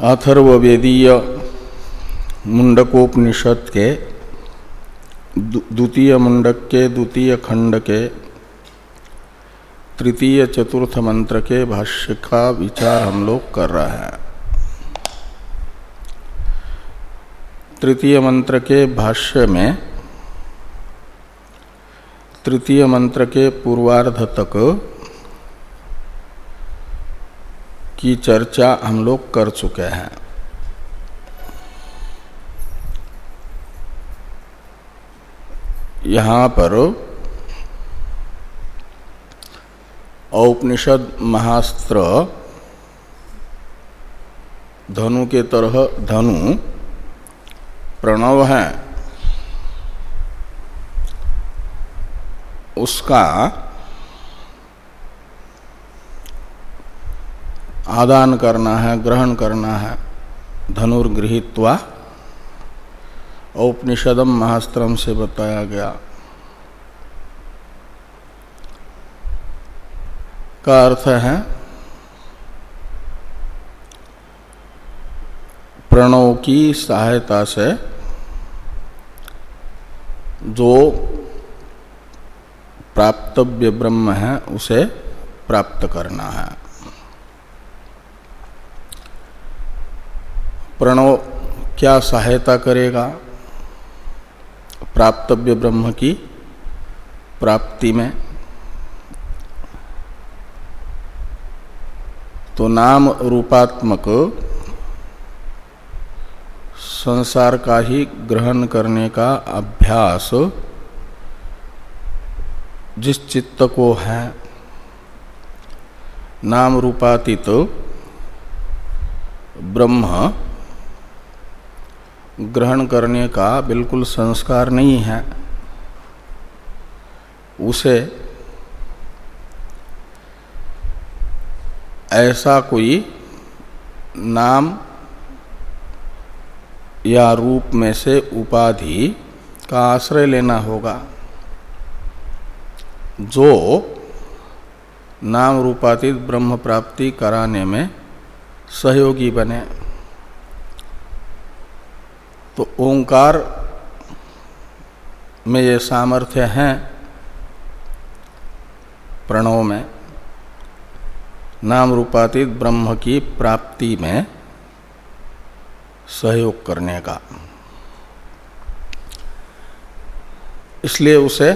अथर्वेदीय मुंडकोपनिषद के द्वितीय मुंडक के द्वितीय खंड के तृतीय चतुर्थ मंत्र के भाष्य का विचार हम लोग कर रहे हैं। तृतीय मंत्र के भाष्य में, तृतीय मंत्र के पूर्वार्ध तक की चर्चा हम लोग कर चुके हैं। यहाँ पर औपनिषद महास्त्र धनु के तरह धनु प्रणव है। उसका आदान करना है, ग्रहण करना है। धनुर्गृहित्वा औपनिषदम महास्त्रम से बताया गया। का अर्थ है, प्रणव की सहायता से जो प्राप्तव्य ब्रह्म है, उसे प्राप्त करना है। प्रणव क्या सहायता करेगा? प्राप्तव्य ब्रह्म की प्राप्ति में। तो नाम रूपात्मक संसार का ही ग्रहण करने का अभ्यास जिस चित्त को है, नाम रूपातीत ब्रह्म ग्रहण करने का बिल्कुल संस्कार नहीं है। उसे ऐसा कोई नाम या रूप में से उपाधि का आश्रय लेना होगा। जो नाम रूपातीत ब्रह्म प्राप्ति कराने में सहयोगी बने। तो ओंकार में ये सामर्थ्य है प्रणव में, नाम रूपातीत ब्रह्म की प्राप्ति में सहयोग करने का। इसलिए उसे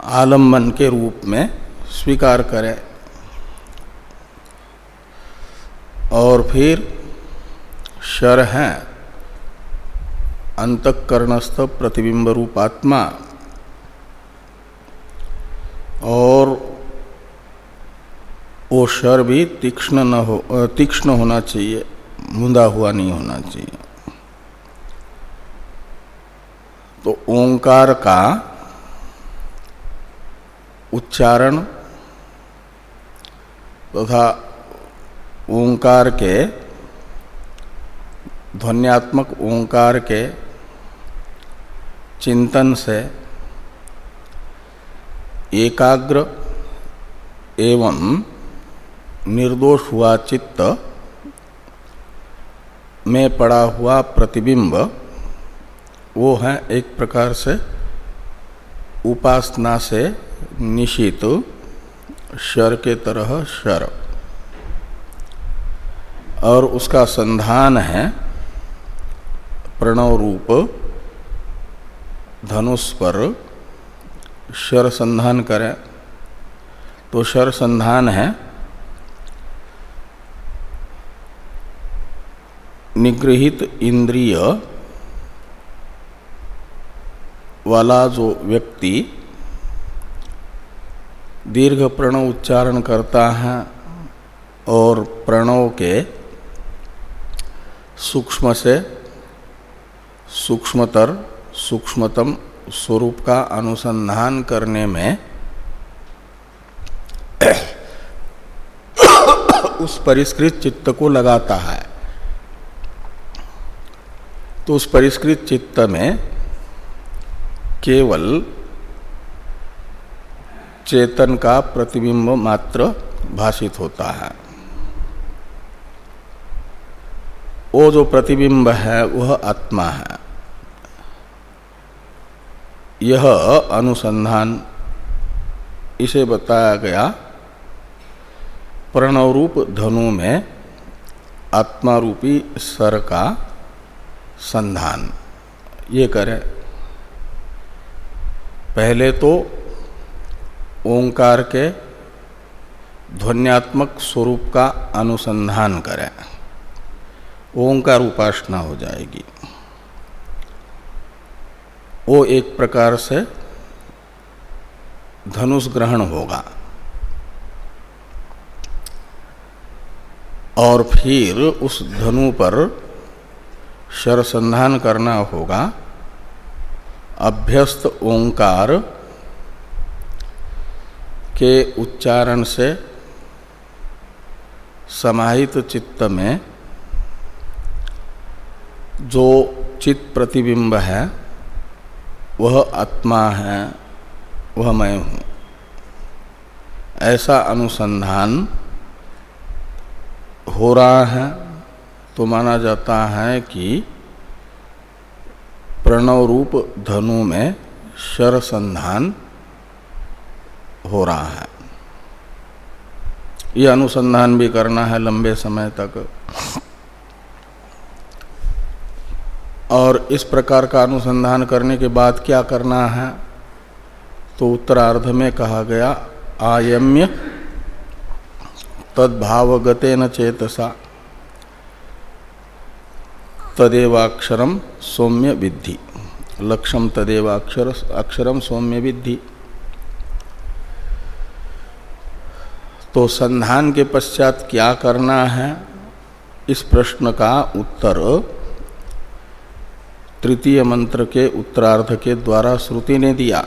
आलंबन के रूप में स्वीकार करें और फिर शर है। अंतकरणस्थ प्रतिबिंब रूपात्मा। और वो शर भी तीक्ष्ण न हो तीक्ष्ण होना चाहिए, मुंदा हुआ नहीं होना चाहिए। तो ओंकार का उच्चारण तथा तो ओंकार के ध्वनियात्मक ओंकार के चिंतन से एकाग्र एवं निर्दोष हुआ चित्त में पड़ा हुआ प्रतिबिंब, वो है एक प्रकार से उपासना से निशित शर के तरह शर। और उसका संधान है प्रणव रूप धनुष पर शर संधान करें। तो शर संधान है, निगृहित इंद्रिय वाला जो व्यक्ति दीर्घ प्रणव उच्चारण करता है और प्रणव के सूक्ष्म से सूक्ष्मतर, सूक्ष्मतम स्वरूप का अनुसंधान करने में उस परिष्कृत चित्त को लगाता है। तो उस परिष्कृत चित्त में केवल चेतन का प्रतिबिंब मात्र भाषित होता है। वो जो प्रतिबिंब है, वह आत्मा है। यह अनुसंधान इसे बताया गया प्रणव रूप धनु में आत्मा रूपी सर का संधान। ये करें। पहले तो ओंकार के ध्वन्यात्मक स्वरूप का अनुसंधान करें। ओंकार उपासना हो जाएगी। वो एक प्रकार से धनुष ग्रहण होगा। और फिर उस धनु पर शरसंधान करना होगा। अभ्यस्त ओंकार के उच्चारण से समाहित चित्त में जो चित्त प्रतिबिंब है, वह आत्मा है, वह मैं हूँ। ऐसा अनुसंधान हो रहा है तो माना जाता है कि प्रणव रूप धनु में शर संधान हो रहा है। यह अनुसंधान भी करना है लंबे समय तक। और इस प्रकार का अनुसंधान करने के बाद क्या करना है? तो उत्तरार्ध में कहा गया, आयम्य तद्भावगते न चेतसा तदेवाक्षरम सौम्य विद्धि। लक्ष्यम तदेवाक्षर अक्षरम सौम्य विद्धि। तो संधान के पश्चात क्या करना है? इस प्रश्न का उत्तर तृतीय मंत्र के उत्तरार्ध के द्वारा श्रुति ने दिया।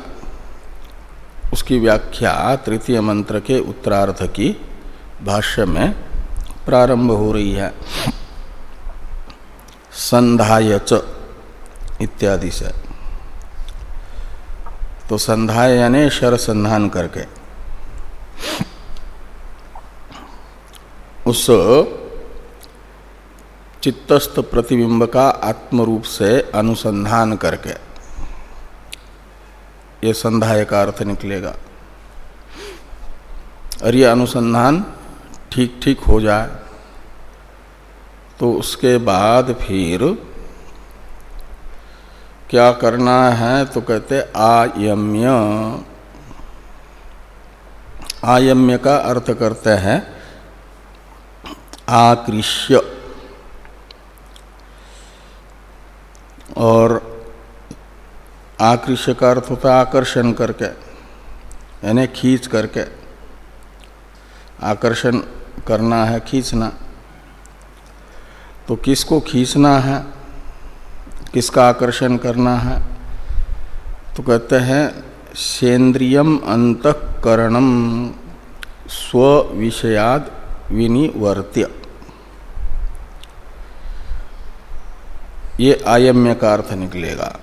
उसकी व्याख्या तृतीय मंत्र के उत्तरार्ध की भाष्य में प्रारंभ हो रही है। संधाय च इत्यादि से। तो संधाय यानी शर संधान करके। उस चित्तस्थ प्रतिबिंब का आत्म रूप से अनुसंधान करके। ये संधाय का अर्थ निकलेगा। और ये अनुसंधान ठीक ठीक हो जाए तो उसके बाद फिर क्या करना है तो कहते आयम्य। आयम्य का अर्थ करते हैं, आकृष्य। और आकृष्य का अर्थ होता है आकर्षण करके, यानी खींच करके, आकर्षण करना है, खींचना। तो किसको खींचना है, किसका आकर्षण करना है? तो कहते हैं, सेंद्रियम अंतकरणम स्व विषयाद विनिवर्त्य। ये आयम्य का अर्थ निकलेगा।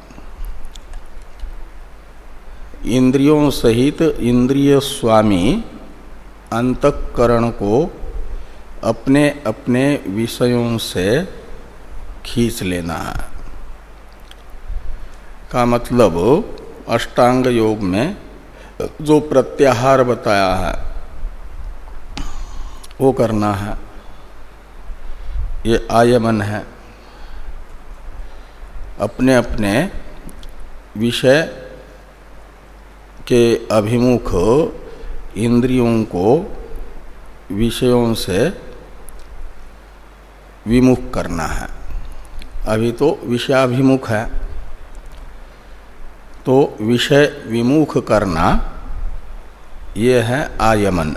इंद्रियों सहित इंद्रिय स्वामी अंतकरण को अपने अपने विषयों से खींच लेना है। का मतलब अष्टांग योग में जो प्रत्याहार बताया है, वो करना है। ये आयमन है। अपने अपने विषय के अभिमुख इंद्रियों को विषयों से विमुख करना है। अभी तो विषयाभिमुख है। तो विषय विमुख करना ये है आयमन।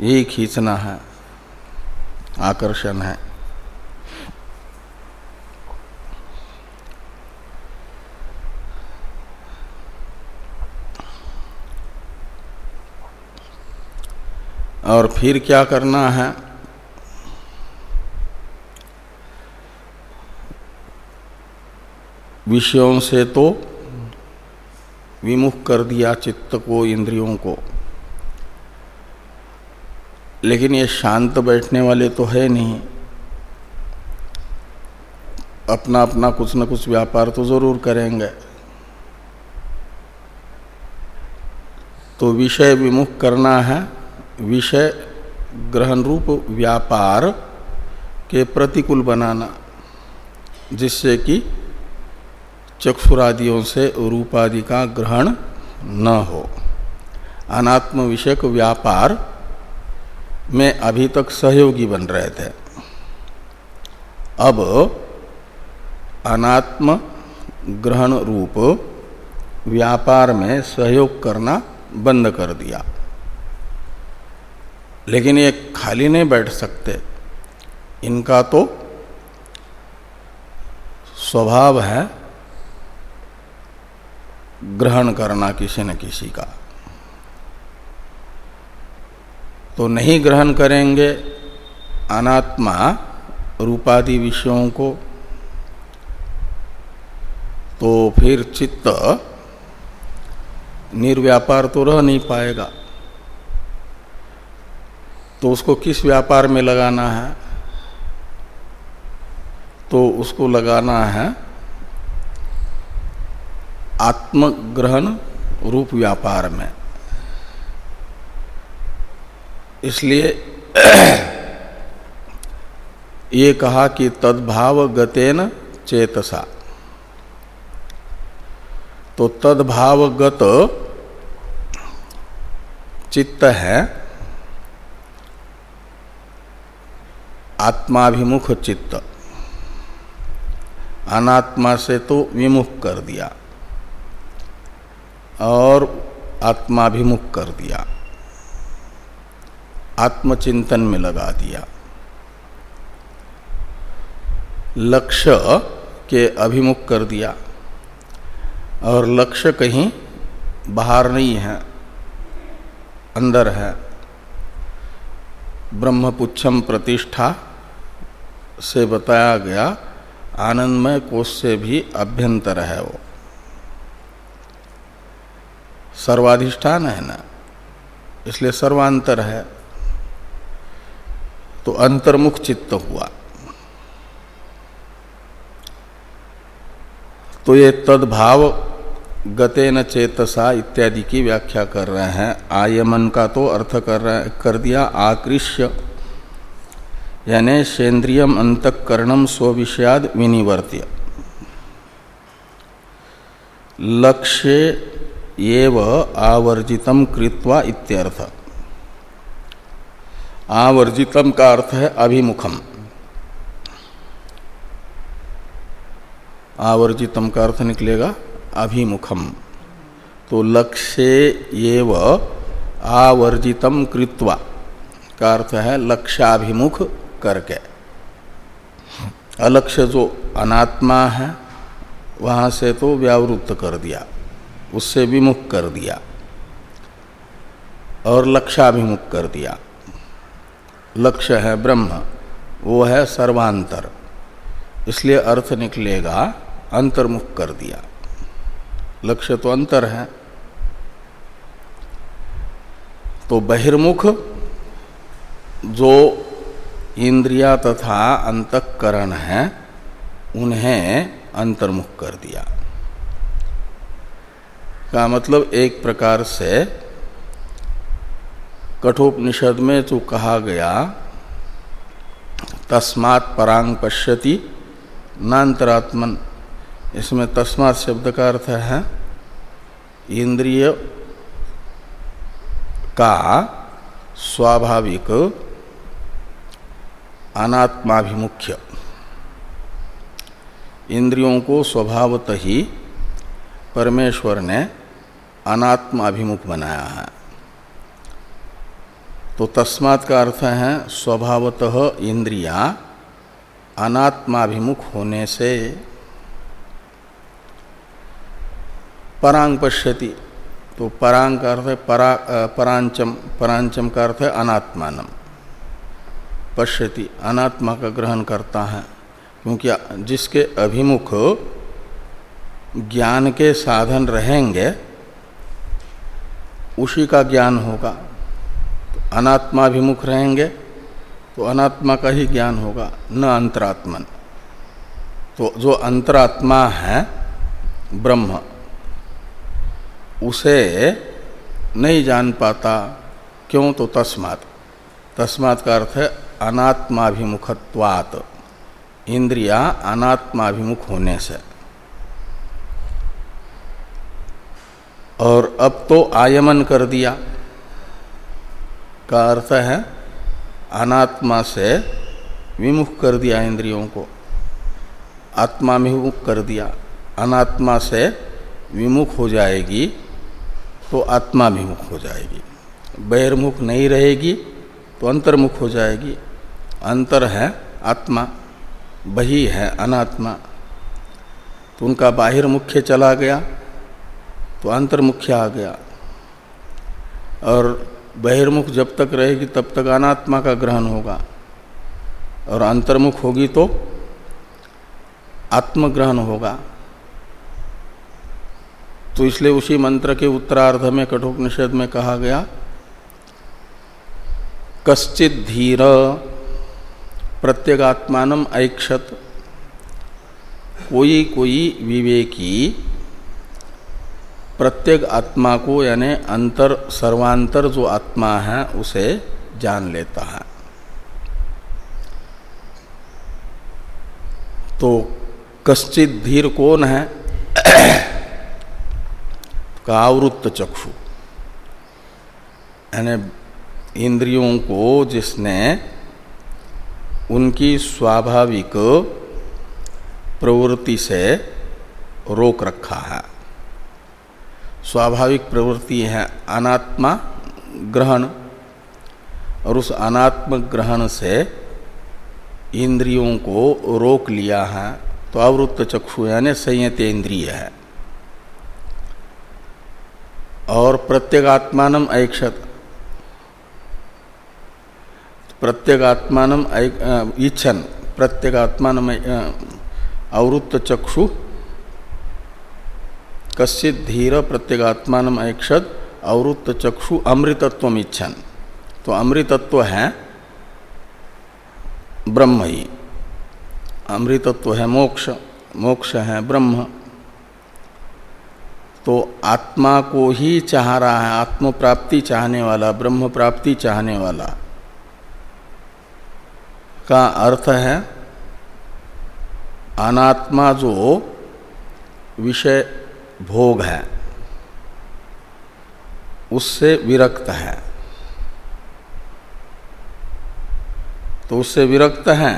यही खींचना है। आकर्षण है। और फिर क्या करना है? विषयों से तो विमुख कर दिया चित्त को, इंद्रियों को। लेकिन ये शांत बैठने वाले तो है नहीं। अपना अपना कुछ न कुछ व्यापार तो ज़रूर करेंगे। तो विषय विमुख करना है। विषय ग्रहण रूप व्यापार के प्रतिकूल बनाना, जिससे कि चक्षुरादियों से रूपादि का ग्रहण न हो। अनात्म विषयक व्यापार में अभी तक सहयोगी बन रहे थे। अब अनात्म ग्रहण रूप व्यापार में सहयोग करना बंद कर दिया। लेकिन ये खाली नहीं बैठ सकते। इनका तो स्वभाव है ग्रहण करना किसी न किसी का। तो नहीं ग्रहण करेंगे अनात्मा रूपादि विषयों को तो फिर चित्त निर्व्यापार तो रह नहीं पाएगा। तो उसको किस व्यापार में लगाना है? तो उसको लगाना है आत्मग्रहण रूप व्यापार में। इसलिए ये कहा कि तद्भाव गतेन चेतसा। तो तद्भावगत चित्त है आत्माभिमुख चित्त अनात्मा से तो विमुख कर दिया और आत्माभिमुख कर दिया। आत्मचिंतन में लगा दिया। लक्ष्य के अभिमुख कर दिया। और लक्ष्य कहीं बाहर नहीं है, अंदर है। ब्रह्मपुच्छम प्रतिष्ठा से बताया गया, आनंदमय कोष से भी अभ्यंतर है वो। सर्वाधिष्ठान है ना? इसलिए सर्वांतर है। तो अंतर्मुख चित्त हुआ। तो ये तद्भाव गते न चेतसा इत्यादि की व्याख्या कर रहे हैं। आयमन का तो अर्थ कर रहे कर दिया, आकृष्य। यानी सेन्द्रियम अंतकरणम स्विषयाद विनिवर्त्य। लक्ष्य एव आवर्जितम कृत्वा इत्यर्थ। आवर्जितम का अर्थ है अभिमुखम। आवर्जितम का अर्थ निकलेगा अभिमुखम। तो लक्ष्य एव आवर्जितम कृत्वा। का अर्थ है लक्ष्याभिमुख करके। अलक्ष्य जो अनात्मा है, वहाँ से तो व्यावृत्त कर दिया, उससे विमुख कर दिया, और लक्ष्याभिमुख कर दिया। लक्ष्य है ब्रह्म, वो है सर्वांतर, इसलिए अर्थ निकलेगा, अंतर्मुख कर दिया। लक्ष्य तो अंतर है। तो बहिर्मुख, जो इंद्रिया तथा अंतकरण है, उन्हें अंतर्मुख कर दिया। का मतलब एक प्रकार से कठोपनिषद में जो कहा गया, तस्मात् परांग पश्यति, नान्तरात्मन, इसमें तस्मात् शब्द का अर्थ है, इंद्रिय का स्वाभाविक अनात्माभिमुख्य। इंद्रियों को स्वभावत ही परमेश्वर ने अनात्माभिमुख बनाया है। तो तस्मात् का अर्थ है, स्वभावतः इंद्रिया अनात्माभिमुख होने से परांग पश्यति। तो परांग का अर्थ है परा परांचम परांचम का अर्थ है अनात्मानम। पश्यति, अनात्मा का ग्रहण करता है, क्योंकि जिसके अभिमुख ज्ञान के साधन रहेंगे, उसी का ज्ञान होगा। अनात्माभिमुख रहेंगे तो अनात्मा का ही ज्ञान होगा, न अंतरात्मन। तो जो अंतरात्मा है, ब्रह्म, उसे नहीं जान पाता, क्यों? तो तस्मात। तस्मात का अर्थ है अनात्माभिमुखत्वात। इंद्रिया अनात्माभिमुख होने से। और अब तो आयमन कर दिया। का अर्थ है, अनात्मा से विमुख कर दिया इंद्रियों को। आत्मा विमुख कर दिया। अनात्मा से विमुख हो जाएगी तो आत्मा विमुख हो जाएगी। बहिर्मुख नहीं रहेगी तो अंतर्मुख हो जाएगी। अंतर है, आत्मा, बही है, अनात्मा। तो उनका बाहिर मुख्य चला गया तो अंतर्मुख्य आ गया। और बहिर्मुख जब तक रहेगी, तब तक अनात्मा का ग्रहण होगा। और अंतर्मुख होगी तो आत्मग्रहण होगा। तो इसलिए उसी मंत्र के उत्तरार्ध में, कठोपनिषद में कहा गया कश्चित धीर प्रत्यगात्मान ऐक्षत। कोई कोई विवेकी प्रत्येक आत्मा को, यानी अंतर, सर्वांतर जो आत्मा है, उसे जान लेता है। तो कश्चित धीर कौन है? का आवृत्त चक्षु। यानी इंद्रियों को जिसने उनकी स्वाभाविक प्रवृत्ति से रोक रखा है। स्वाभाविक प्रवृत्ति है अनात्मा ग्रहण, और उस अनात्म ग्रहण से इंद्रियों को रोक लिया है। तो अवृत्त चक्षु यानी संयत इंद्रिय है। और प्रत्येगात्मान ऐक्षत। प्रत्येगात्मान इच्छन, प्रत्येगात्मान अवृत्त चक्षु कश्चित धीर प्रत्येगात्मान ऐक्षद अवृत्त चक्षु अमृतत्व इच्छन। तो अमृतत्व है, ब्रह्म ही। अमृतत्व है, मोक्ष मोक्ष है, ब्रह्म। तो आत्मा को ही चाह रहा है आत्म प्राप्ति चाहने वाला, ब्रह्म प्राप्ति चाहने वाला। का अर्थ है, अनात्मा जो विषय भोग है, उससे विरक्त है। तो उससे विरक्त है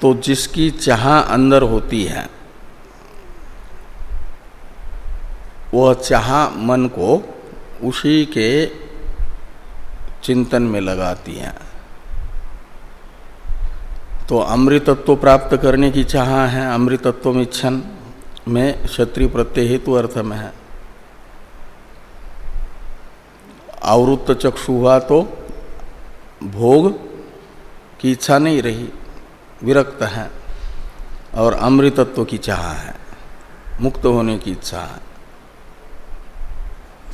तो जिसकी चाह अंदर होती है, वह चाह मन को उसी के चिंतन में लगाती है। तो अमृतत्व प्राप्त करने की चाह है, अमृतत्व इच्छन में क्षत्रिय प्रत्यय हेतु अर्थ में है। आवृत्त चक्षु हुआ तो भोग की इच्छा नहीं रही, विरक्त है और अमृतत्व की चाह है, मुक्त होने की इच्छा है।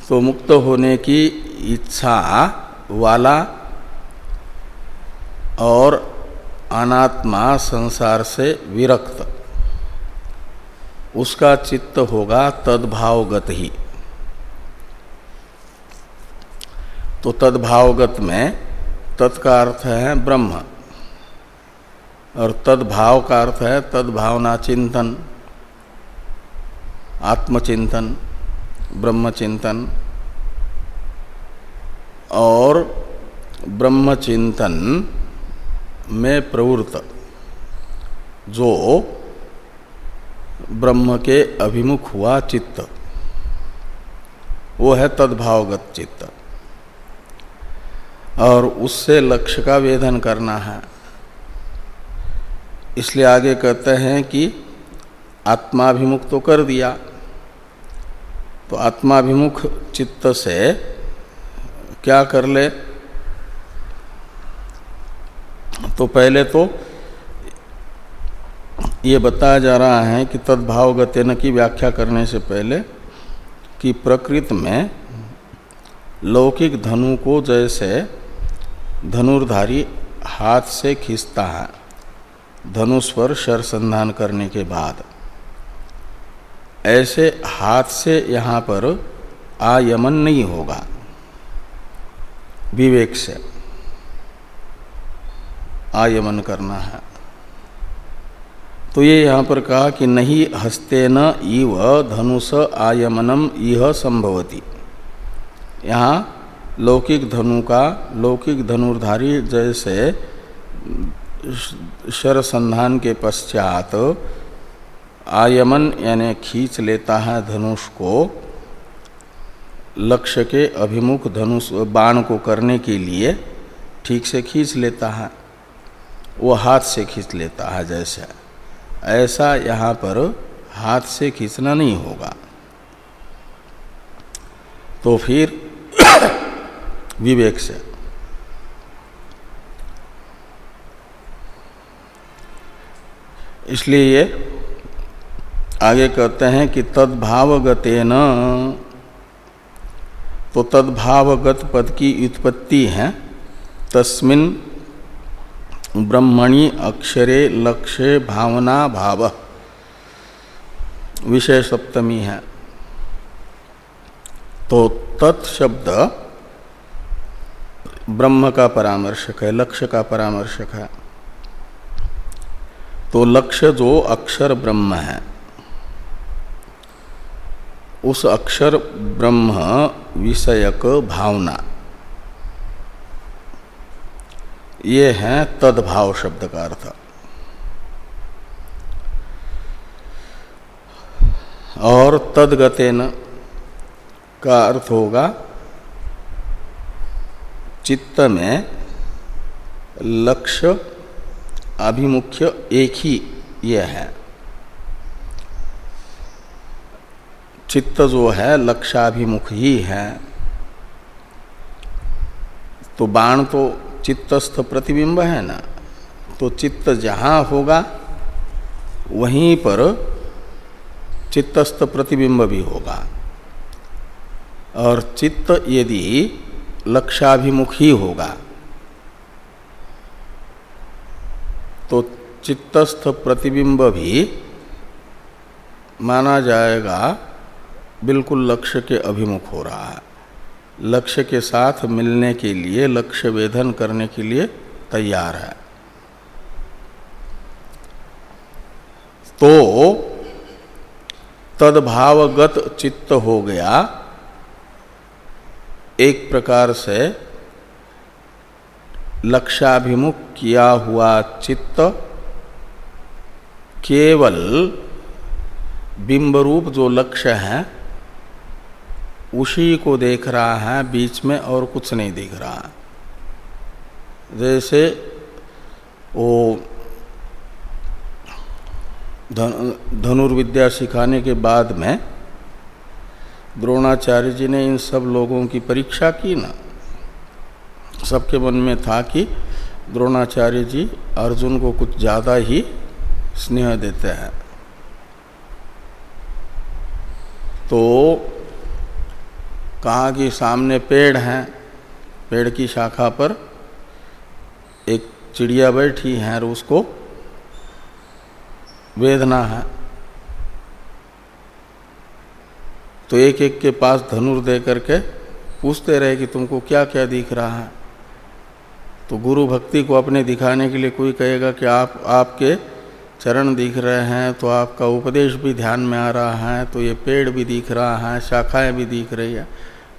तो मुक्त होने की इच्छा वाला और अनात्मा संसार से विरक्त। उसका चित्त होगा तद्भावगत ही। तो तद्भावगत में तत्का अर्थ है ब्रह्म। और तद्भाव का अर्थ है तद्भावना चिंतन। आत्मचिंतन, ब्रह्मचिंतन। और ब्रह्मचिंतन में प्रवृत्त, जो ब्रह्म के अभिमुख हुआ चित्त, वो है तद्भावगत चित्त। और उससे लक्ष्य का वेदन करना है। इसलिए आगे कहते हैं कि आत्माभिमुख तो कर दिया। तो आत्माभिमुख चित्त से क्या कर ले? तो पहले तो ये बताया जा रहा है कि तद्भावगत्यन की व्याख्या करने से पहले कि प्रकृति में लौकिक धनु को जैसे धनुर्धारी हाथ से खींचता है, धनुष पर शर संधान करने के बाद। ऐसे हाथ से यहाँ पर आयमन नहीं होगा, विवेक से। आयमन करना है। तो ये यहाँ पर कहा कि नहीं हस्ते न इव धनुष आयमनम यह संभवती। यहाँ लौकिक धनु का, लौकिक धनुर्धारी जैसे शर संधान के पश्चात आयमन यानी खींच लेता है धनुष को लक्ष्य के अभिमुख धनुष बाण को करने के लिए ठीक से खींच लेता है। वो हाथ से खींच लेता है जैसे। ऐसा यहाँ पर हाथ से खींचना नहीं होगा। तो फिर विवेक से। इसलिए ये आगे कहते हैं कि तद्भावगते न तो तद्भावगत पद की उत्पत्ति है, तस्मिन ब्रह्मणि अक्षरे लक्ष्य भावना भाव। विषय सप्तमी है। तो तत्शब्द ब्रह्म का परामर्शक है, लक्ष्य का परामर्शक है। तो लक्ष्य जो अक्षर ब्रह्म है, उस अक्षर ब्रह्म विषयक भावना। ये है तद्भाव शब्द का अर्थ। और तदगतेन का अर्थ होगा, चित्त में लक्ष्य अभिमुख्य एक ही यह है। चित्त जो है, लक्ष्याभिमुख ही है। तो बाण तो चित्तस्थ प्रतिबिंब है ना तो चित्त जहाँ होगा, वहीं पर चित्तस्थ प्रतिबिंब भी होगा। और चित्त यदि लक्ष्याभिमुख ही होगा तो चित्तस्थ प्रतिबिंब भी माना जाएगा, बिल्कुल लक्ष्य के अभिमुख हो रहा है। लक्ष्य के साथ मिलने के लिए, लक्ष्य वेधन करने के लिए तैयार है। तो तदभावगत चित्त हो गया। एक प्रकार से लक्ष्याभिमुख किया हुआ चित्त केवल बिंब रूप जो लक्ष्य है उसी को देख रहा है, बीच में और कुछ नहीं दिख रहा। जैसे वो धनुर्विद्या सिखाने के बाद में द्रोणाचार्य जी ने इन सब लोगों की परीक्षा की ना। सबके मन में था कि द्रोणाचार्य जी अर्जुन को कुछ ज़्यादा ही स्नेह देते हैं। तो कहा कि सामने पेड़ हैं, पेड़ की शाखा पर एक चिड़िया बैठी है और उसको वेदना है। तो एक एक के पास धनुर दे करके पूछते रहे कि तुमको क्या क्या दिख रहा है। तो गुरु भक्ति को अपने दिखाने के लिए कोई कहेगा कि आप, आपके चरण दिख रहे हैं तो आपका उपदेश भी ध्यान में आ रहा है तो ये पेड़ भी दिख रहा है, शाखाएँ भी दिख रही है,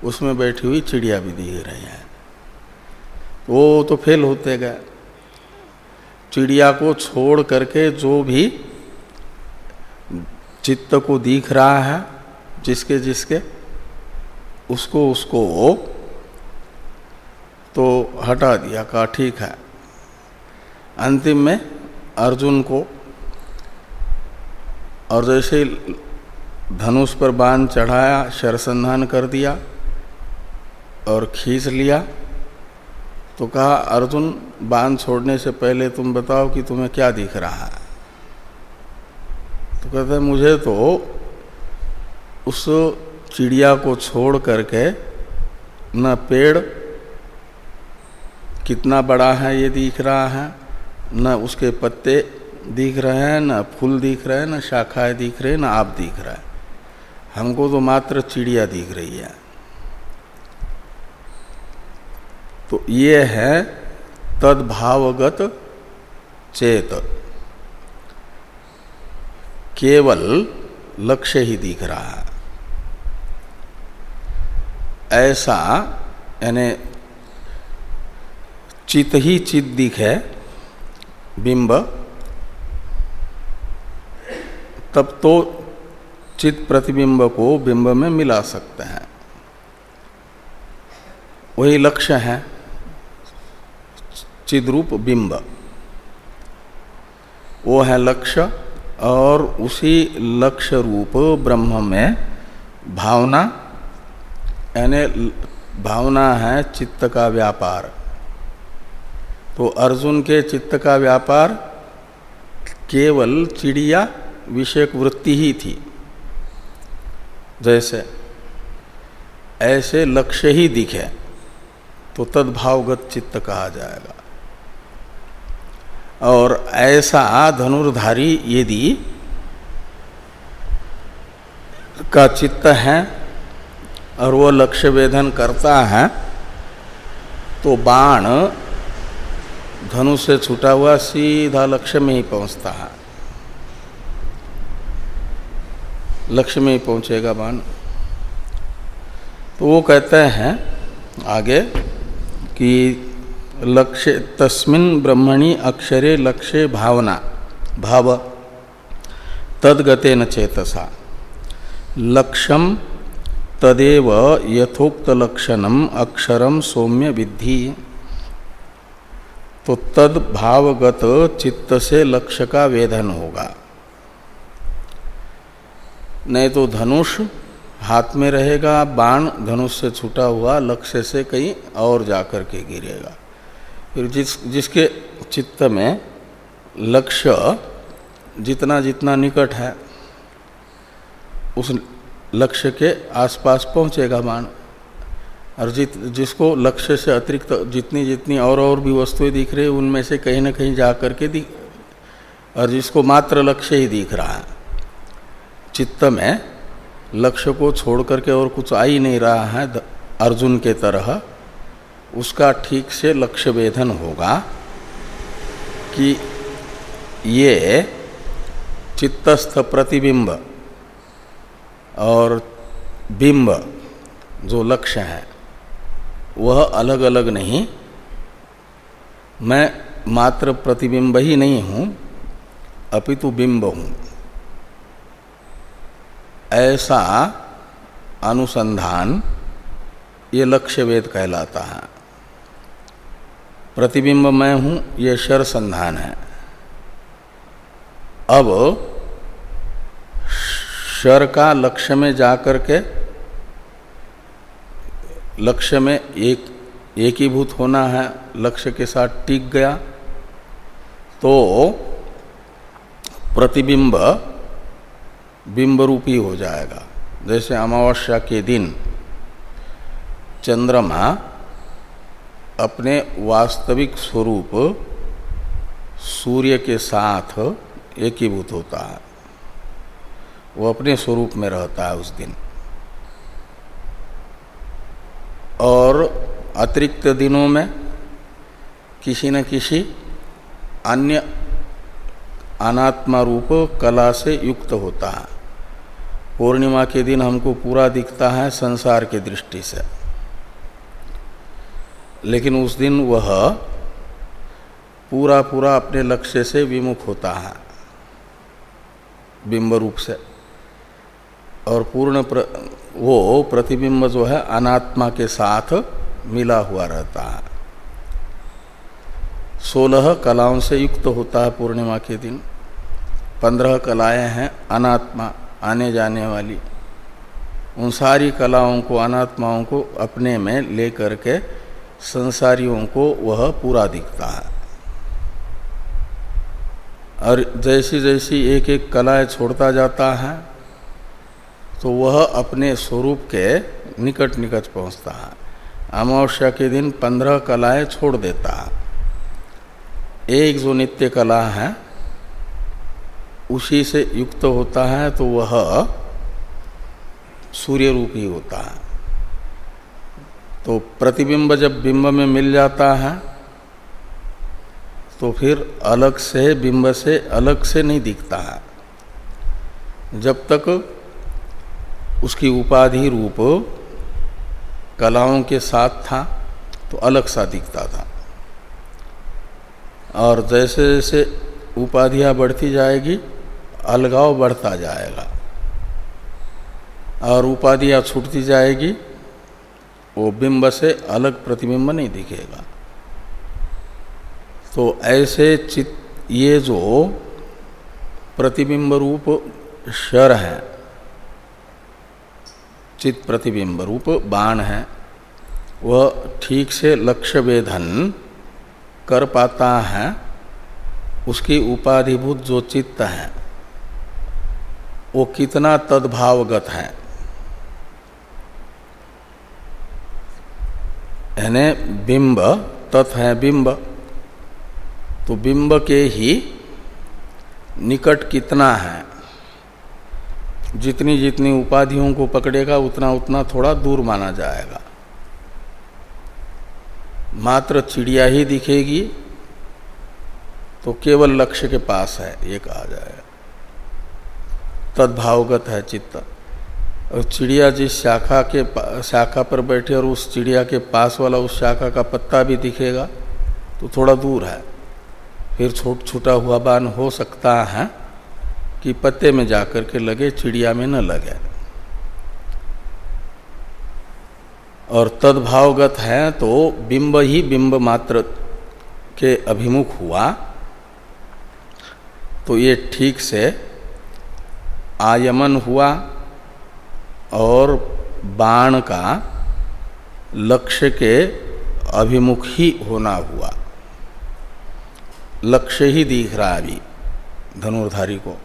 उसमें बैठी हुई चिड़िया भी दिख रही है। वो तो फेल होते गए। चिड़िया को छोड़ करके जो भी चित्त को दिख रहा है, जिसके जिसके, उसको उसको तो हटा दिया, कहा, ठीक है। अंतिम में अर्जुन को और जैसे धनुष पर बाँध चढ़ाया, शरसंधान कर दिया और खींच लिया। तो कहा, अर्जुन बाँध छोड़ने से पहले तुम बताओ कि तुम्हें क्या दिख रहा है? तो कहते मुझे तो उस चिड़िया को छोड़ करके न पेड़ कितना बड़ा है ये दिख रहा है, न उसके पत्ते दिख रहे हैं, न फूल दिख रहे हैं, न शाखाएँ दिख रहे हैं, ना आप दिख रहा है। हमको तो मात्र चिड़िया दिख रही है। तो ये है तदभावगत चेत। केवल लक्ष्य ही दिख रहा है। ऐसा, यानी चित ही चित दिखे बिंब तब तो चित प्रतिबिंब को बिंब में मिला सकते हैं। वही लक्ष्य है, चिद्रूप बिंब। वो है लक्ष्य और उसी लक्ष्य रूप ब्रह्म में भावना, यानी भावना है चित्त का व्यापार। तो अर्जुन के चित्त का व्यापार केवल चिड़िया विषयक वृत्ति ही थी। जैसे, ऐसे लक्ष्य ही दिखे तो तद्भावगत चित्त कहा जाएगा। और ऐसा धनुर्धारी यदि का चित्त है, और वो लक्ष्य वेधन करता है तो बाण धनुष से छूटा हुआ सीधा लक्ष्य में ही पहुँचता है। लक्ष्य में ही पहुंचेगा बाण। तो वो कहते हैं आगे कि लक्ष्य, तस्मिन ब्रह्मणि अक्षरे लक्ष्य भावना, भाव तदगते न चेतसा। लक्ष्यम तदेव यथोक्त लक्षणम अक्षरम सौम्य विद्धि। तो तद भावगत चित्त से लक्ष्य का वेधन होगा। नहीं तो धनुष हाथ में रहेगा, बाण धनुष से छूटा हुआ लक्ष्य से कहीं और जाकर के गिरेगा। फिर जिस, जिसके चित्त में लक्ष्य जितना जितना निकट है, उस लक्ष्य के आसपास पहुंचेगा बाण। और जित, जिसको लक्ष्य से अतिरिक्त जितनी जितनी और और भी वस्तुएँ दिख रही उनमें से कहीं ना कहीं जा कर के दिख और जिसको मात्र लक्ष्य ही दिख रहा है। चित्त में लक्ष्य को छोड़ करके और कुछ आ ही नहीं रहा है अर्जुन के तरह, उसका ठीक से लक्ष्य वेधन होगा कि ये चित्तस्थ प्रतिबिंब और बिंब जो लक्ष्य है, वह अलग अलग नहीं। मैं मात्र प्रतिबिंब ही नहीं हूँ, अपितु बिंब हूँ। ऐसा अनुसंधान ये लक्ष्य वेद कहलाता है। प्रतिबिंब मैं हूँ, ये शर संधान है। अब शर का लक्ष्य में जाकर के लक्ष्य में एक, एकीभूत होना है, लक्ष्य के साथ टिक गया तो प्रतिबिंब बिंब रूपी हो जाएगा। जैसे अमावस्या के दिन चंद्रमा अपने वास्तविक स्वरूप सूर्य के साथ एकीभूत होता है। वो अपने स्वरूप में रहता है उस दिन। और अतिरिक्त दिनों में किसी न किसी अन्य अनात्मा रूप कला से युक्त होता है। पूर्णिमा के दिन हमको पूरा दिखता है संसार की दृष्टि से। लेकिन उस दिन वह पूरा पूरा अपने लक्ष्य से विमुख होता है। बिंब रूप से। और पूर्ण प्र, वो प्रतिबिंब जो है अनात्मा के साथ मिला हुआ रहता है। सोलह कलाओं से युक्त होता है पूर्णिमा के दिन। पंद्रह कलाएँ हैं अनात्मा। आने जाने वाली उन सारी कलाओं को, अनात्माओं को अपने में ले करके संसारियों को वह पूरा दिखता है। और जैसी जैसी एक एक कलाएँ छोड़ता जाता है तो वह अपने स्वरूप के निकट निकट पहुँचता है। अमावस्या के दिन पंद्रह कलाएँ छोड़ देता है। एक जो नित्य कला है उसी से युक्त होता है तो वह सूर्य रूप ही होता है। तो प्रतिबिंब जब बिंब में मिल जाता है तो फिर अलग से बिंब से अलग से नहीं दिखता है। जब तक उसकी उपाधि रूप कलाओं के साथ था तो अलग सा दिखता था। और जैसे जैसे उपाधियाँ बढ़ती जाएगी अलगाव बढ़ता जाएगा। और उपाधियाँ छूटती जाएगी, वो बिंब से अलग प्रतिबिंब नहीं दिखेगा। तो ऐसे चित, ये जो प्रतिबिंब रूप शर है, चित प्रतिबिंब रूप बाण है, वह ठीक से लक्ष्य वेधन कर पाता है, उसकी उपाधिभूत जो चित्त है वो कितना तद्भावगत है। यानी बिंब, तत् है बिंब। तो बिंब के ही निकट कितना है? जितनी जितनी उपाधियों को पकड़ेगा, उतना उतना थोड़ा दूर माना जाएगा। मात्र चिड़िया ही दिखेगी तो केवल लक्ष्य के पास है ये कहा जाएगा। तद्भावगत है चित्त। और चिड़िया जिस शाखा के शाखा पर बैठे और उस चिड़िया के पास वाला उस शाखा का पत्ता भी दिखेगा तो थोड़ा दूर है। फिर छोट छूटा हुआ बान हो सकता है कि पत्ते में जाकर के लगे, चिड़िया में न लगे। और तद्भावगत है तो बिंब ही बिंब मात्र के अभिमुख हुआ तो ये ठीक से आयमन हुआ और बाण का लक्ष्य के अभिमुख होना हुआ। लक्ष्य ही दिख रहा अभी धनुर्धारी को।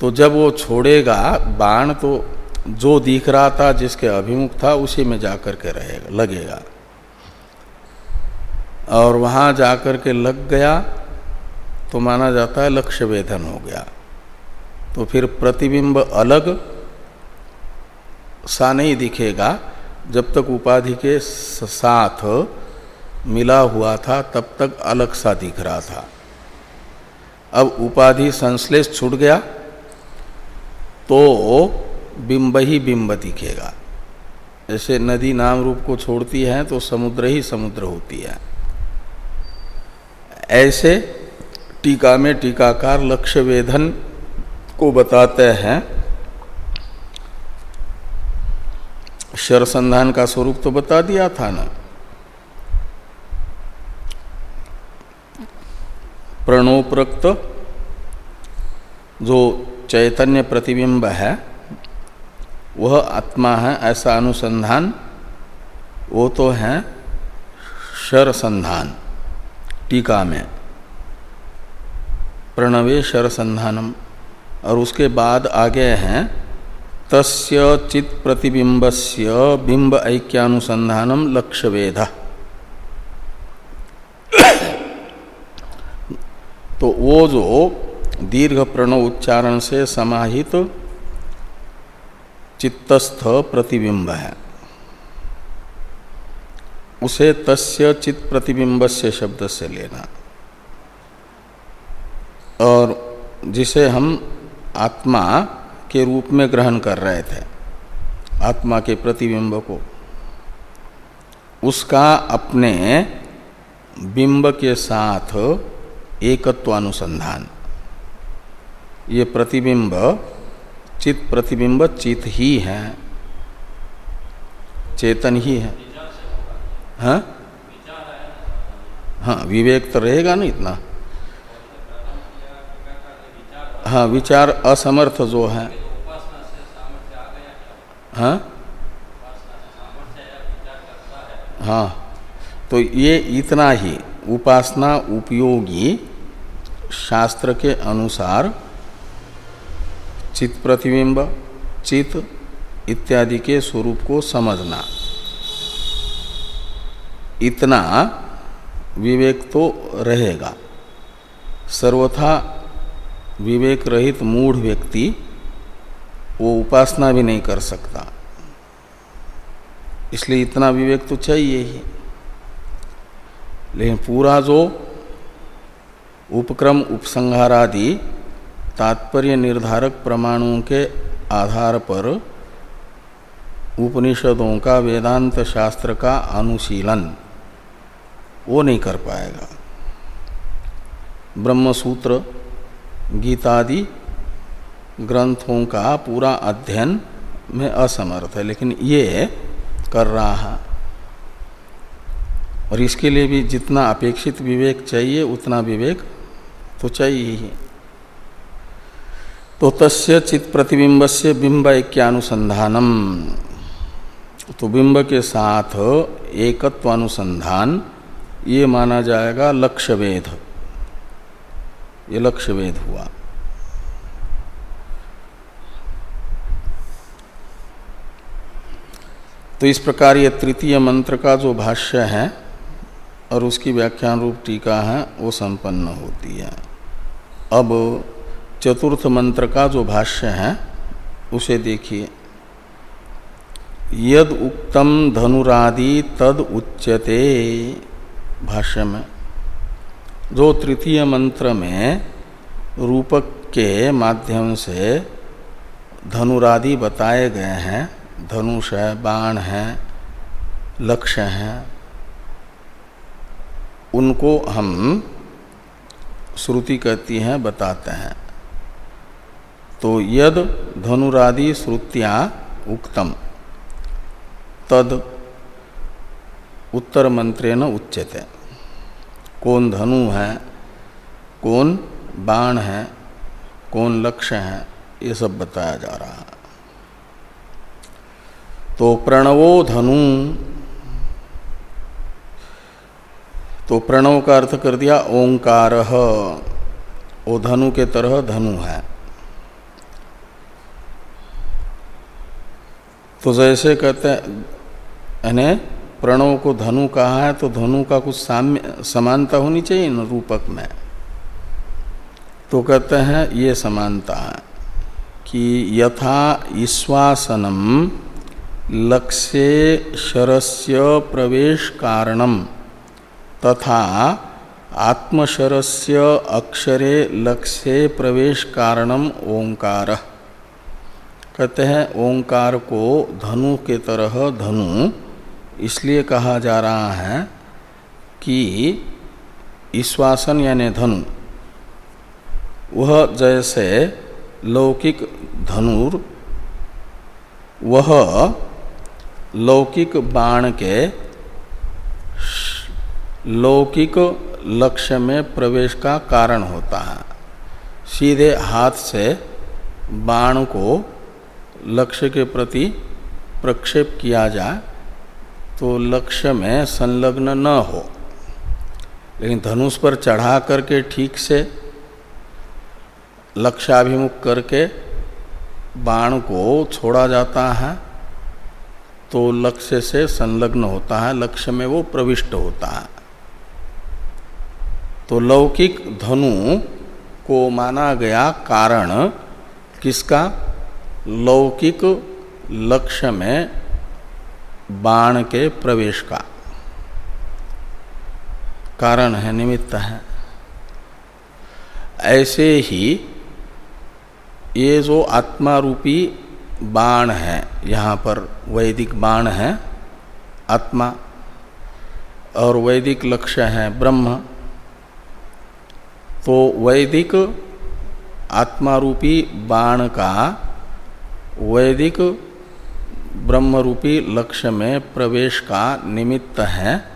तो जब वो छोड़ेगा, बाण तो जो दिख रहा था, जिसके अभिमुख था, उसी में जाकर के रहेगा, लगेगा। और वहाँ जाकर के लग गया तो माना जाता है लक्ष्य वेधन हो गया। तो फिर प्रतिबिंब अलग सा नहीं दिखेगा। जब तक उपाधि के साथ मिला हुआ था, तब तक अलग सा दिख रहा था। अब उपाधि संश्लेष छूट गया तो बिंब ही बिंब दिखेगा। जैसे नदी नाम रूप को छोड़ती है तो समुद्र ही समुद्र होती है। ऐसे टीका में टीकाकार लक्ष्य वेधन को बताते हैं। शरसंधान का स्वरूप तो बता दिया था ना। प्रणोप्रक्त जो चैतन्य प्रतिबिंब है, वह आत्मा है, ऐसा अनुसंधान, वो तो है शर संधान, टीका में। प्रणवे शर संधानम। और उसके बाद आगे हैं, तस्य चित प्रतिबिंबस्य बिंब ऐक्यानुसंधानम लक्ष्य वेद तो वो जो दीर्घ प्रणव उच्चारण से समाहित चित्तस्थ प्रतिबिंब है, उसे तस्य चित प्रतिबिंब से शब्द से लेना। और जिसे हम आत्मा के रूप में ग्रहण कर रहे थे, आत्मा के प्रतिबिंब को। उसका अपने बिंब के साथ एकत्वानुसंधान ये प्रतिबिंब, चित प्रतिबिंब, चित ही है। चेतन ही है। हाँ? हाँ विवेक तो रहेगा ना इतना। हाँ विचार असमर्थ जो है। हाँ? हाँ तो ये इतना ही उपासना उपयोगी शास्त्र के अनुसार चित प्रतिबिंब चित इत्यादि के स्वरूप को समझना। इतना विवेक तो रहेगा। सर्वथा विवेक रहित मूढ़ व्यक्ति वो उपासना भी नहीं कर सकता। इसलिए इतना विवेक तो चाहिए ही। लेकिन पूरा जो उपक्रम, उपसंहारादि तात्पर्य निर्धारक प्रमाणों के आधार पर उपनिषदों का, वेदांत शास्त्र का अनुशीलन वो नहीं कर पाएगा। ब्रह्मसूत्र गीतादि ग्रंथों का पूरा अध्ययन में असमर्थ है, लेकिन ये कर रहा है। और इसके लिए भी जितना अपेक्षित विवेक चाहिए, उतना विवेक तो चाहिए ही। तो तस्य चित प्रतिबिंब से बिंब ऐक्यानुसंधानम तो बिंब के साथ एकत्वानुसंधान ये माना जाएगा लक्ष्य वेद ये लक्ष्य वेद हुआ। तो इस प्रकार ये तृतीय मंत्र का जो भाष्य है और उसकी व्याख्यान रूप टीका है, वो संपन्न होती है। अब चतुर्थ मंत्र का जो भाष्य है, उसे देखिए। यद उक्तम धनुरादि तद उच्यते, भाष्य में। जो तृतीय मंत्र में रूपक के माध्यम से धनुरादि बताए गए हैं, धनुष है, बाण है लक्ष्य है, उनको हम श्रुति कहती हैं, बताते हैं। तो यद धनुरादि श्रुतियाँ उक्तम, तद उत्तर मंत्रेण उच्यते। कौन धनु है, कौन बाण है, कौन लक्ष्य है, ये सब बताया जा रहा है। तो प्रणवो धनु तो प्रणव का अर्थ कर दिया ओंकार, वो धनु के तरह धनु है। तो जैसे कहते हैं प्रणव को धनु कहा है तो धनु का कुछ साम्य, समानता होनी चाहिए न रूपक में? तो कहते हैं, ये समानता है कि यथा ईश्वासनम लक्ष्य शरस्य प्रवेश कारणम तथा आत्मशरस्य अक्षरे लक्ष्य प्रवेश कारणम ओंकार। कहते हैं, ओंकार को धनु के तरह धनु इसलिए कहा जा रहा है कि ईश्वासन यानी धनु, वह जैसे लौकिक धनुर, वह लौकिक बाण के लौकिक लक्ष्य में प्रवेश का कारण होता है। सीधे हाथ से बाण को लक्ष्य के प्रति प्रक्षेप किया जाए। तो लक्ष्य में संलग्न न हो। लेकिन धनुष पर चढ़ा करके ठीक से लक्ष्याभिमुख करके बाण को छोड़ा जाता है तो लक्ष्य से संलग्न होता है, लक्ष्य में वो प्रविष्ट होता है। तो लौकिक धनु को माना गया कारण किसका? लौकिक लक्ष्य में बाण के प्रवेश का कारण है, निमित्त है। ऐसे ही ये जो आत्मा रूपी बाण है, यहाँ पर वैदिक बाण है, आत्मा, और वैदिक लक्ष्य है ब्रह्म तो वैदिक आत्मा रूपी बाण का वैदिक ब्रह्म रूपी लक्ष्य में प्रवेश का निमित्त है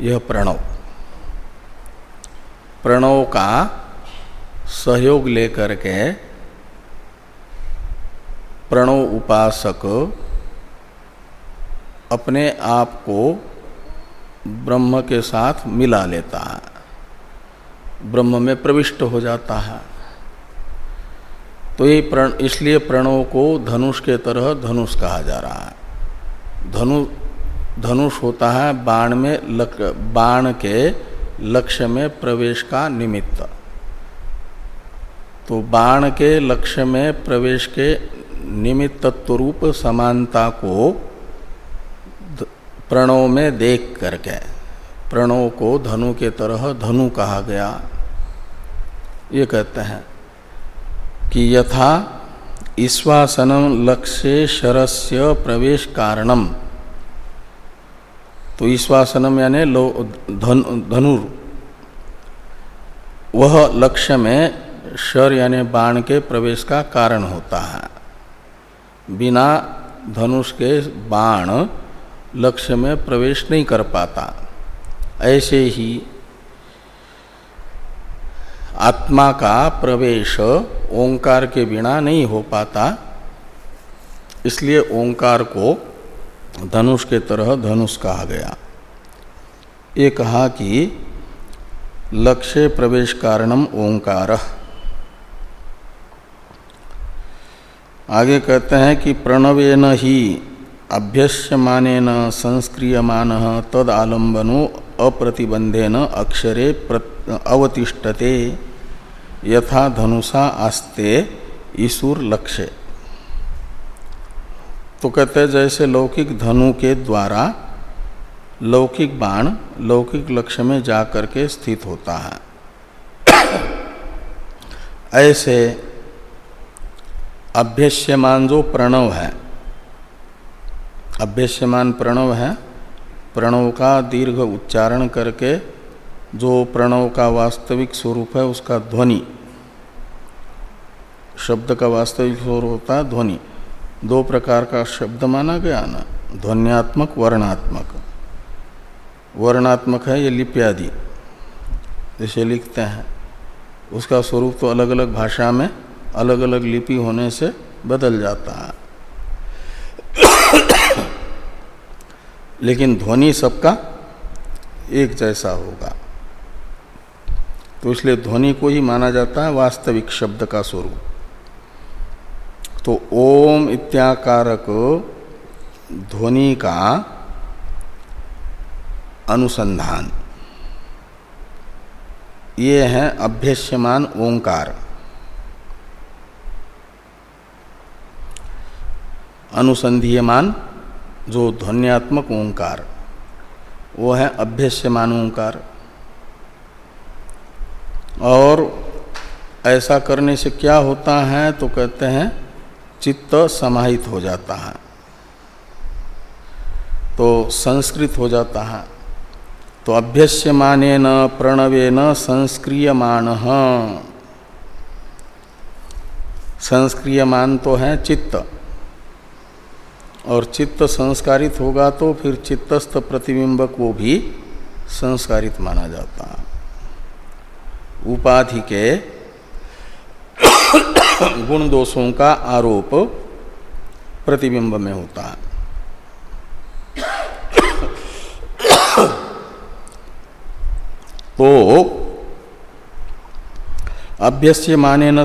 यह प्रणव। प्रणव का सहयोग लेकर के प्रणव उपासक अपने आप को ब्रह्म के साथ मिला लेता है। ब्रह्म में प्रविष्ट हो जाता है। तो ये प्रण इसलिए प्रणव को धनुष के तरह धनुष कहा जा रहा है। धनु धनुष होता है बाण में लक, बाण के लक्ष्य में प्रवेश का निमित्त। तो बाण के लक्ष्य में प्रवेश के निमित्तत्व रूप समानता को प्रणव में देख करके प्रणव को धनु के तरह धनु कहा गया। ये कहते हैं कि यथा ईश्वासनम लक्ष्य शरस्य प्रवेश कारणम तो ईश्वासनम यानी धन, धनुर। वह लक्ष्य में शर यानी बाण के प्रवेश का कारण होता है। बिना धनुष के बाण लक्ष्य में प्रवेश नहीं कर पाता। ऐसे ही आत्मा का प्रवेश ओंकार के बिना नहीं हो पाता। इसलिए ओंकार को धनुष के तरह धनुष कहा गया। ये कहा कि लक्ष्य प्रवेश कारणम ओंकार। आगे कहते हैं कि प्रणवेन ही अभ्यस्यमान संस्क्रियमान तद आलंबनो अप्रतिबंधेन अक्षरे अवतिष्ठते, यथा धनुषा आस्ते ईसुर लक्ष्य। तो कहते जैसे लौकिक धनु के द्वारा लौकिक बाण लौकिक लक्ष्य में जा करके स्थित होता है। ऐसे अभ्यस्यमान जो प्रणव है, अभ्यस्यमान प्रणव है, प्रणव का दीर्घ उच्चारण करके जो प्रणव का वास्तविक स्वरूप है, उसका ध्वनि। शब्द का वास्तविक स्वरूप होता है ध्वनि। दो प्रकार का शब्द माना गया ना, ध्वनियात्मक, वर्णात्मक। वर्णात्मक है ये लिप्यादि। जैसे लिखते हैं, उसका स्वरूप तो अलग अलग भाषा में अलग अलग लिपि होने से बदल जाता है। लेकिन ध्वनि सबका एक जैसा होगा। तो इसलिए ध्वनि को ही माना जाता है वास्तविक शब्द का स्वरूप। तो ओम इत्याकारक ध्वनि का अनुसंधान। ये है अभ्यस्यमान ओंकार। अनुसंधीयमान जो ध्वनियात्मक ओंकार, वो है अभ्यस्यमान ओंकार। और ऐसा करने से क्या होता है तो कहते हैं, चित्त समाहित हो जाता है। तो संस्कृत हो जाता है। तो अभ्यस्यमान न प्रणवे न संस्क्रियमान संस्क्रियमान तो है चित्त। और चित्त संस्कारित होगा तो फिर चित्तस्थ प्रतिबिंब को भी संस्कारित माना जाता है। उपाधि के गुण दोषों का आरोप प्रतिबिंब में होता। है तो अभ्यस्य माने न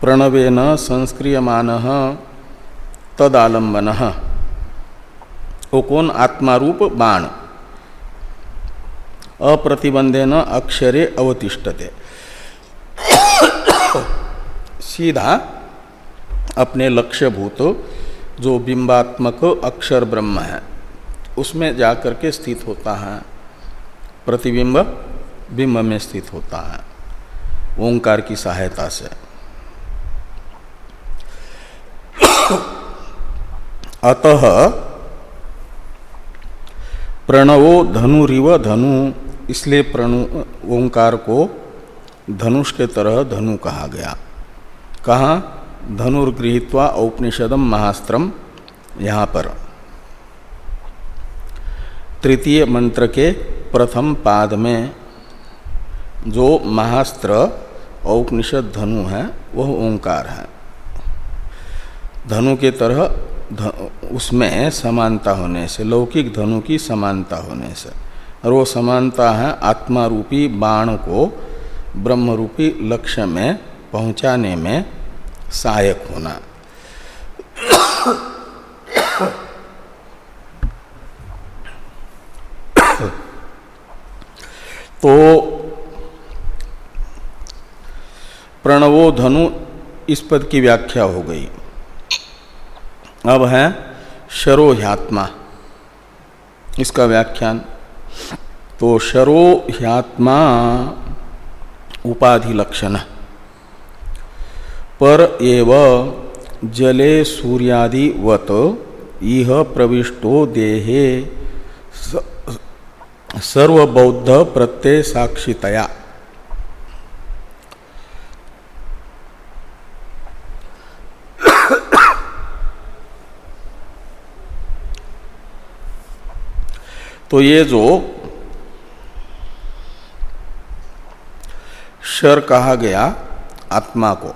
प्रणवे न संस्क्रियमान तदालंबन वो कौन आत्मारूप बाण? अप्रतिबंधेन अक्षरे अवतिष्ठते। सीधा अपने लक्ष्यभूत, जो बिंबात्मक अक्षर ब्रह्म है, उसमें जाकर के स्थित होता है। प्रतिबिंब बिंब में स्थित होता है, ओंकार की सहायता से। अतः प्रणवो धनुरिव धनु। इसलिए प्रणु, ओंकार को धनुष के तरह धनु कहा गया। कहा, धनुर्गृहित्वा औपनिषदम महास्त्रम यहाँ पर। तृतीय मंत्र के प्रथम पाद में जो महास्त्र, औपनिषद धनु है, वह ओंकार है। धनु के तरह उसमें समानता होने से, लौकिक धनु की समानता होने से और वो समानता है आत्मा रूपी बाण को ब्रह्म रूपी लक्ष्य में पहुँचाने में सहायक होना। तो प्रणवो धनु इस पद की व्याख्या हो गई। अब है शरोह्यात्मा, इसका व्याख्यान। तो शरो ह्यात्मा उपाधि लक्षण। पर एव जले सूर्यादिवत इह प्रविष्टो देहे सर्वबौद्ध प्रत्यय साक्षितया। तो ये जो शर कहा गया आत्मा को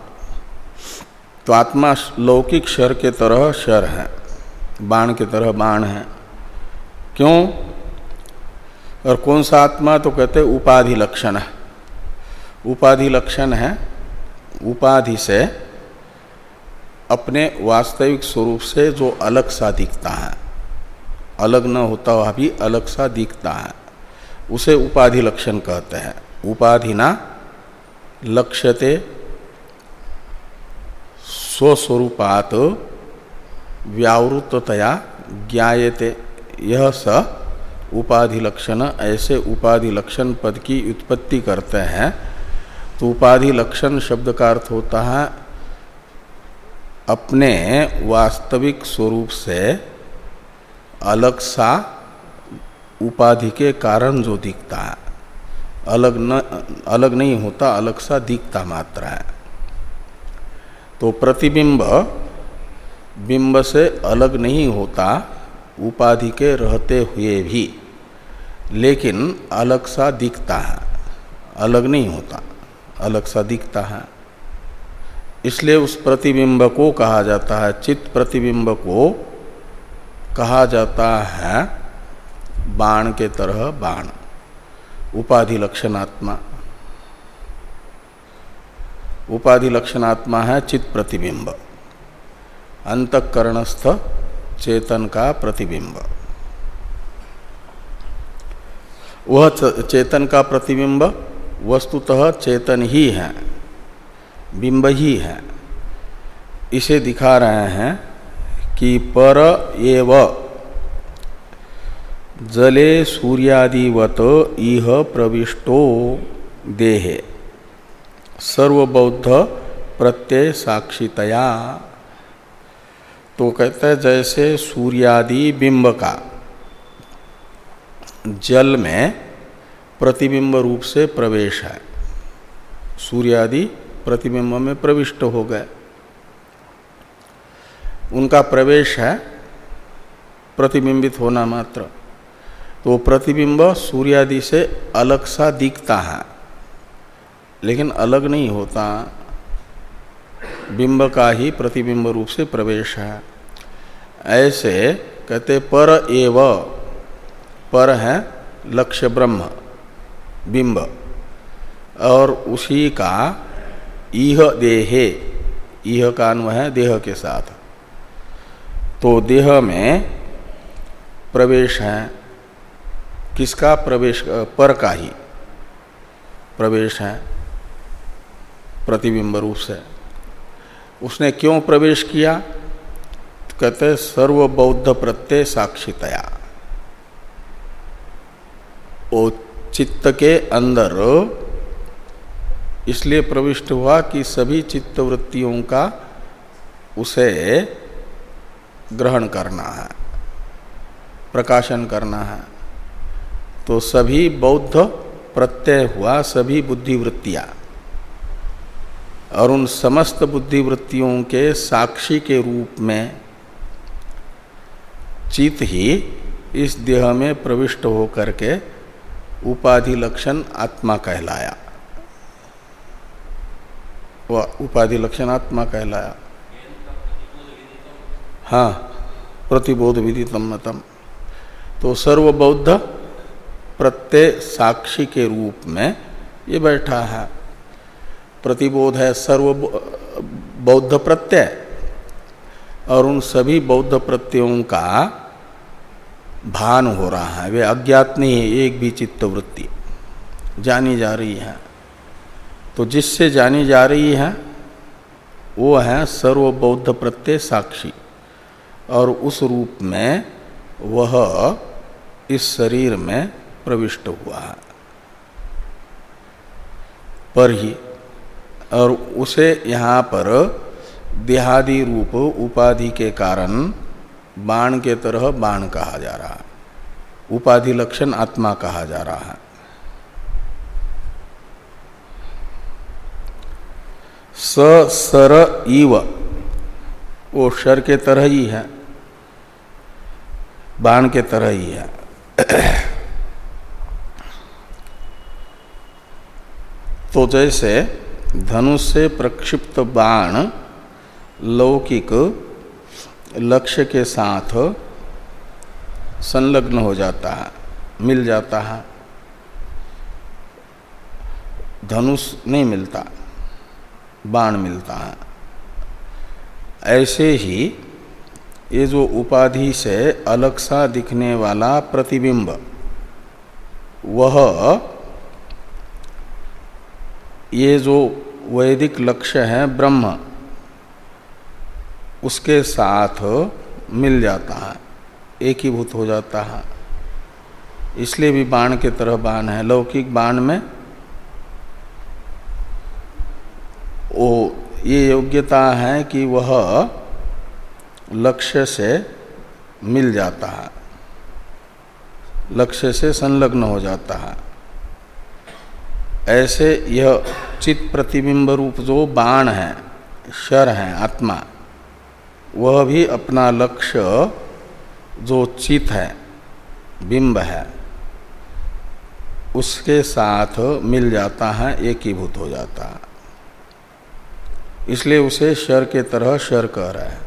तो आत्मा लौकिक शर के तरह शर है, बाण के तरह बाण है। क्यों? और कौन सा आत्मा? तो कहते उपाधि लक्षण है। उपाधि लक्षण है, उपाधि से अपने वास्तविक स्वरूप से जो अलग सा दिखता है। अलग न होता हुआ भी अलग सा दिखता है। उसे उपाधि लक्षण कहते हैं। उपाधि ना लक्ष्यते स्वस्वरूपात व्यावृततया ज्ञायते। यह स उपाधि लक्षण, ऐसे उपाधि लक्षण पद की उत्पत्ति करते हैं। तो उपाधि लक्षण शब्द का अर्थ होता है अपने वास्तविक स्वरूप से अलग सा उपाधि के कारण जो दिखता है। अलग न, अलग नहीं होता, अलग सा दिखता मात्र है। तो प्रतिबिंब, बिंब से अलग नहीं होता, उपाधि के रहते हुए भी, लेकिन अलग सा दिखता है। अलग नहीं होता, अलग सा दिखता है। इसलिए उस प्रतिबिंब को कहा जाता है, चित्त प्रतिबिंब को कहा जाता है, बाण के तरह बाण। उपाधि लक्षणात्मा। उपाधि लक्षणात्मा है चित्त प्रतिबिंब। अंतकरणस्थ चेतन का प्रतिबिंब। वह चेतन का प्रतिबिंब वस्तुतः चेतन ही है, बिंब ही है। इसे दिखा रहे हैं कि पर एव। जले सूर्यादिवत इह प्रविष्टो देहे। सर्वबौद्ध प्रत्यय साक्षितया। तो कहते हैं जैसे सूर्यादि बिंब का। जल में प्रतिबिंब रूप से प्रवेश है। सूर्यादि प्रतिबिंब में प्रविष्ट हो गए। उनका प्रवेश है प्रतिबिंबित होना मात्र। तो प्रतिबिंब सूर्यादि से अलग सा दिखता है, लेकिन अलग नहीं होता। बिंब का ही प्रतिबिंब रूप से प्रवेश है। ऐसे कहते पर एव, पर है लक्ष्य ब्रह्म, बिंब, और उसी का इह देहे, इह का अन्वय है देह के साथ। तो देह में प्रवेश है। किसका प्रवेश? पर का ही प्रवेश है। प्रतिबिंब रूप से। उसने क्यों प्रवेश किया? कहते सर्व बौद्ध प्रत्यय साक्षितया। चित्त के अंदर इसलिए प्रविष्ट हुआ कि सभी चित्त वृत्तियों का उसे ग्रहण करना है, प्रकाशन करना है तो सभी बौद्ध प्रत्यय हुआ, सभी बुद्धिवृत्तियाँ। और उन समस्त बुद्धिवृत्तियों के साक्षी के रूप में चित ही इस देह में प्रविष्ट होकर के उपाधि लक्षण आत्मा कहलाया। वह उपाधि लक्षण आत्मा कहलाया। हाँ प्रतिबोध विदितम मतम तो सर्वबौद्ध प्रत्यय साक्षी के रूप में ये बैठा है। प्रतिबोध है सर्व बौद्ध प्रत्यय। और उन सभी बौद्ध प्रत्ययों का भान हो रहा है। वे अज्ञात नहीं है, एक भी चित्त वृत्ति जानी जा रही है। तो जिससे जानी जा रही है, वो है सर्वबौद्ध प्रत्यय साक्षी। और उस रूप में वह इस शरीर में प्रविष्ट हुआ। है पर ही, और उसे यहाँ पर देहादि रूप उपाधि के कारण बाण के तरह बाण कहा जा रहा। है उपाधि लक्षण आत्मा कहा जा रहा। है स सर इव, वो शर के तरह ही है। बाण के तरह ही है। तो जैसे धनुष से प्रक्षिप्त बाण लौकिक लक्ष्य के साथ संलग्न हो जाता है, मिल जाता है। धनुष नहीं मिलता, बाण मिलता है। ऐसे ही ये जो उपाधि से अलग सा दिखने वाला प्रतिबिंब, वह ये जो वैदिक लक्ष्य है ब्रह्म, उसके साथ मिल जाता है, एकीभूत हो जाता है। इसलिए भी बाण के तरह बाण है। लौकिक बाण में वो ये योग्यता है कि वह लक्ष्य से मिल जाता है। लक्ष्य से संलग्न हो जाता है। ऐसे यह चित प्रतिबिंब रूप जो बाण है, शर है, आत्मा, वह भी अपना लक्ष्य जो चित है, बिंब है, उसके साथ मिल जाता है, एकीभूत हो जाता है। इसलिए उसे शर के तरह शर कह रहा है।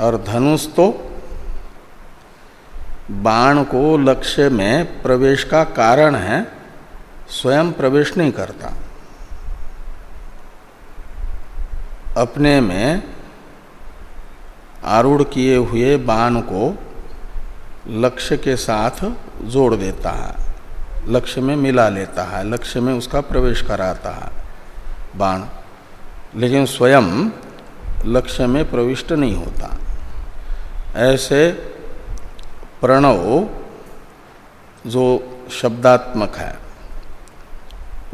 और धनुष तो बाण को लक्ष्य में प्रवेश का कारण है, स्वयं प्रवेश नहीं करता। अपने में आरूढ़ किए हुए बाण को लक्ष्य के साथ जोड़ देता है, लक्ष्य में मिला लेता है, लक्ष्य में उसका प्रवेश कराता है बाण। लेकिन स्वयं लक्ष्य में प्रविष्ट नहीं होता। ऐसे प्रणव जो शब्दात्मक है,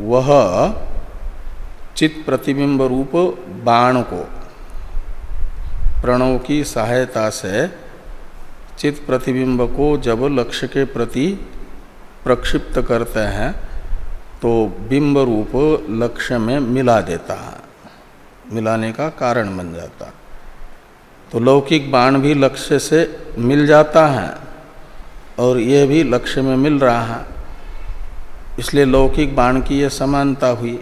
वह चित प्रतिबिंब रूप बाण को प्रणव की सहायता से चित प्रतिबिंब को जब लक्ष्य के प्रति प्रक्षिप्त करते हैं तो बिंब रूप लक्ष्य में मिला देता है। मिलाने का कारण बन जाता तो लौकिक बाण भी लक्ष्य से मिल जाता है और यह भी लक्ष्य में मिल रहा है। इसलिए लौकिक बाण की यह समानता हुई।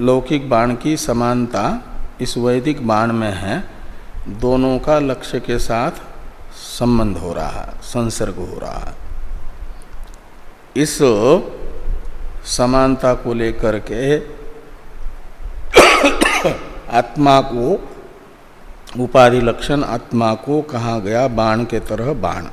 लौकिक बाण की समानता इस वैदिक बाण में है। दोनों का लक्ष्य के साथ संबंध हो रहा है, संसर्ग हो रहा है। इस समानता को लेकर के आत्मा को, उपाधि लक्षण आत्मा को कहा गया बाण के तरह बाण।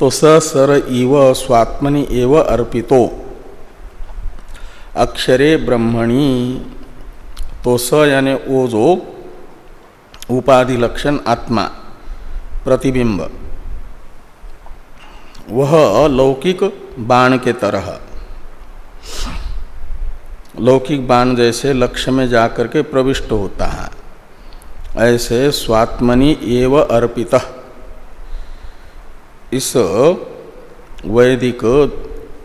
तो स सर इव स्वात्मनि एव अर्पितो। अक्षरे ब्रह्मणी। तो स यानी ओ जो उपाधि लक्षण आत्मा, प्रतिबिंब। वह लौकिक बाण के तरह। लौकिक बाण जैसे लक्ष्य में जाकर के प्रविष्ट होता है। ऐसे स्वात्मनि एव अर्पित। इस वैदिक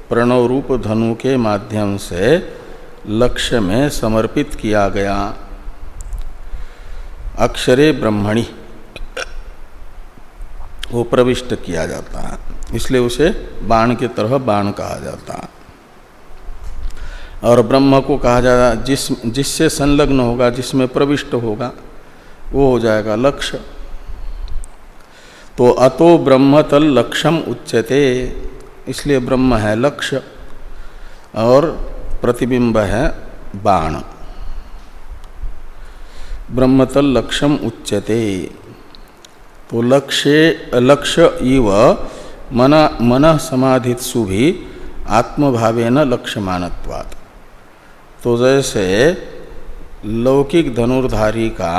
प्रणव रूप धनु के माध्यम से लक्ष्य में समर्पित किया गया। अक्षरे ब्रह्मणि वो प्रविष्ट किया जाता है, इसलिए उसे बाण की तरह बाण कहा जाता है। और ब्रह्म को कहा जाता जिस, जिससे संलग्न होगा, जिसमें प्रविष्ट होगा, वो हो जाएगा लक्ष्य। तो अतो ब्रह्म तल लक्ष्यम उच्यते, इसलिए ब्रह्म है लक्ष्य और प्रतिबिंब है बाण। ब्रह्मतल लक्ष्यम उच्यते तो लक्ष्य लक्ष्य इव मन मन समाधित्सु भी आत्मभावेन लक्ष्य मानत्वात् तो जैसे लौकिक धनुर्धारी का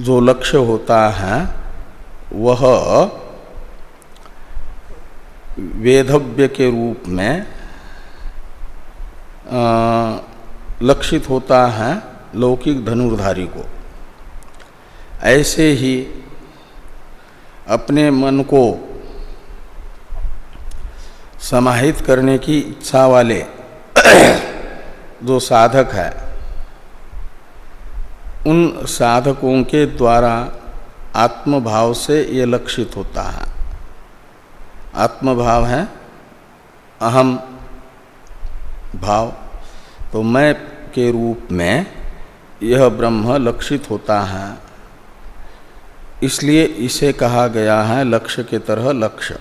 जो लक्ष्य होता है, वह वेधव्य के रूप में लक्षित होता है लौकिक धनुर्धारी को। ऐसे ही अपने मन को समाहित करने की इच्छा वाले जो साधक है, उन साधकों के द्वारा आत्मभाव से ये लक्षित होता है। आत्मभाव है, अहम भाव। तो मैं के रूप में यह ब्रह्म लक्षित होता है। इसलिए इसे कहा गया है लक्ष्य के तरह लक्ष्य।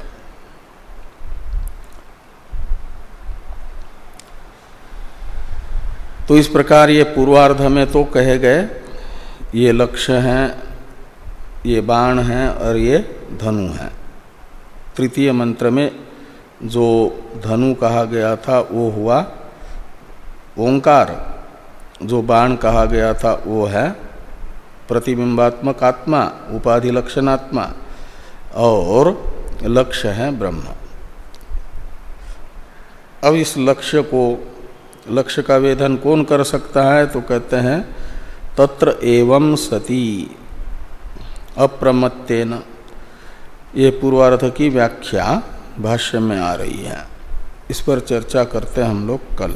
तो इस प्रकार ये पूर्वार्ध में तो कहे गए, ये लक्ष्य हैं, ये बाण हैं और ये धनु हैं। तृतीय मंत्र में जो धनु कहा गया था, वो हुआ ओंकार। जो बाण कहा गया था, वो है प्रतिबिंबात्मक आत्मा, उपाधि लक्षणात्मा और लक्ष्य है ब्रह्म। अब इस लक्ष्य को लक्ष्य का वेधन कौन कर सकता है? तो कहते हैं, तत्र एवं सती। अप्रमत्तेन। ये पूर्वार्थ की व्याख्या भाष्य में आ रही है। इस पर चर्चा करते हैं हम लोग कल।